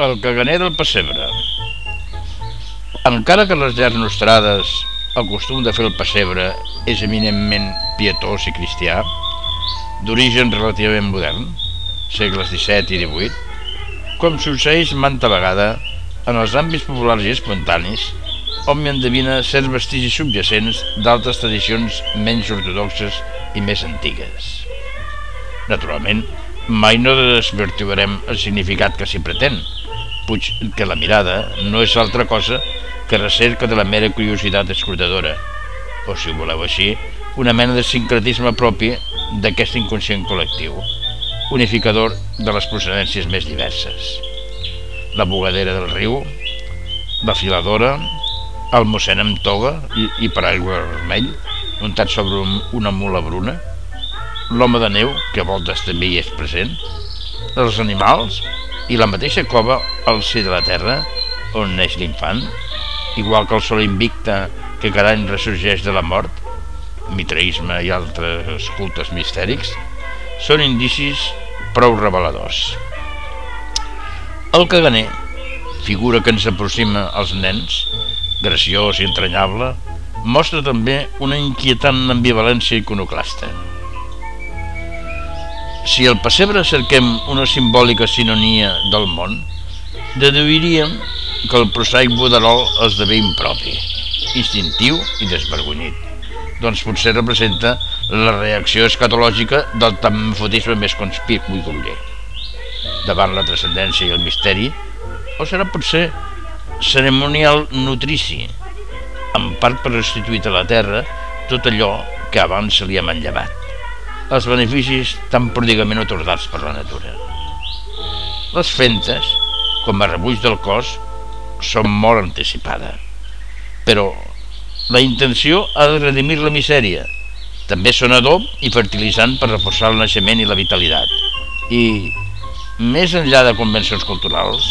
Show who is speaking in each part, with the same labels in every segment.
Speaker 1: El caganer del pessebre. Encara que les llars nostrades el costum de fer el pessebre és eminentment pietós i cristià, d'origen relativament modern, segles XVII i XVIII, com succeeix manta vegada en els àmbits populars i espontanis, hom hi endevina certs vestigis subjacents d'altres tradicions menys ortodoxes i més antigues. Naturalment, mai no desvirtuarem el significat que s'hi pretén, puig que la mirada no és altra cosa que recerca de la mera curiositat escrutadora, o si voleu així, una mena de sincretisme propi d'aquest inconscient col·lectiu, unificador de les procedències més diverses. La bugadera del riu, la filadora, el mossèn amb toga i, i paraigua vermell, muntat sobre un, una mula bruna, l'home de neu, que a voltes també hi és present, els animals i la mateixa cova al ser de la terra on neix l'infant, igual que el sol invicte que cada any ressorgeix de la mort, mitraïsme i altres cultes mistèrics, són indicis prou reveladors. El caganer, figura que ens aproxima als nens, graciós i entranyable, mostra també una inquietant ambivalència iconoclasta. Si al pessebre cerquem una simbòlica sinonia del món, deduiríem que el prosaic Boderol esdevé impropi, instintiu i desvergonyit. Doncs potser representa la reacció escatològica del tamfotisme més conspicu i gruller. Davant la transcendència i el misteri, o serà potser ceremonial nutrici, en part per restituir a la terra tot allò que abans se li ha manllevat els beneficis tan prodigament otorgats per la natura. Les fentes, com a rebuig del cos, són molt anticipades, però la intenció ha de redimir la misèria. També són adob i fertilitzant per reforçar el naixement i la vitalitat. I, més enllà de convencions culturals,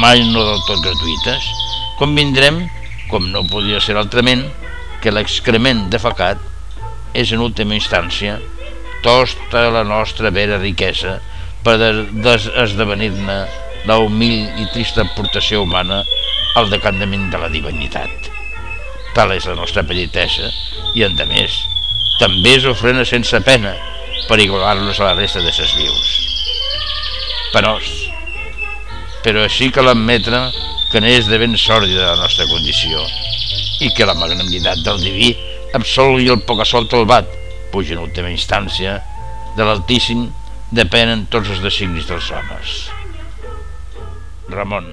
Speaker 1: mai no del tot gratuïtes, convindrem, com no podia ser altrament, que l'excrement defecat és en última instància tota la nostra vera riquesa per esdevenir-ne la humil i trista aportació humana al decantament de la divinitat. Tal és la nostra petitesa i, en més, també és ofrena sense pena per igualar-nos a la resta de ses vius. Penós, però així que l'admetre que n'és de ben sòrdida la nostra condició i que la magnanimitat del diví absol i el pocassol talbat, puja en última instància, de l'Altíssim depenen tots els designis dels homes. Ramon.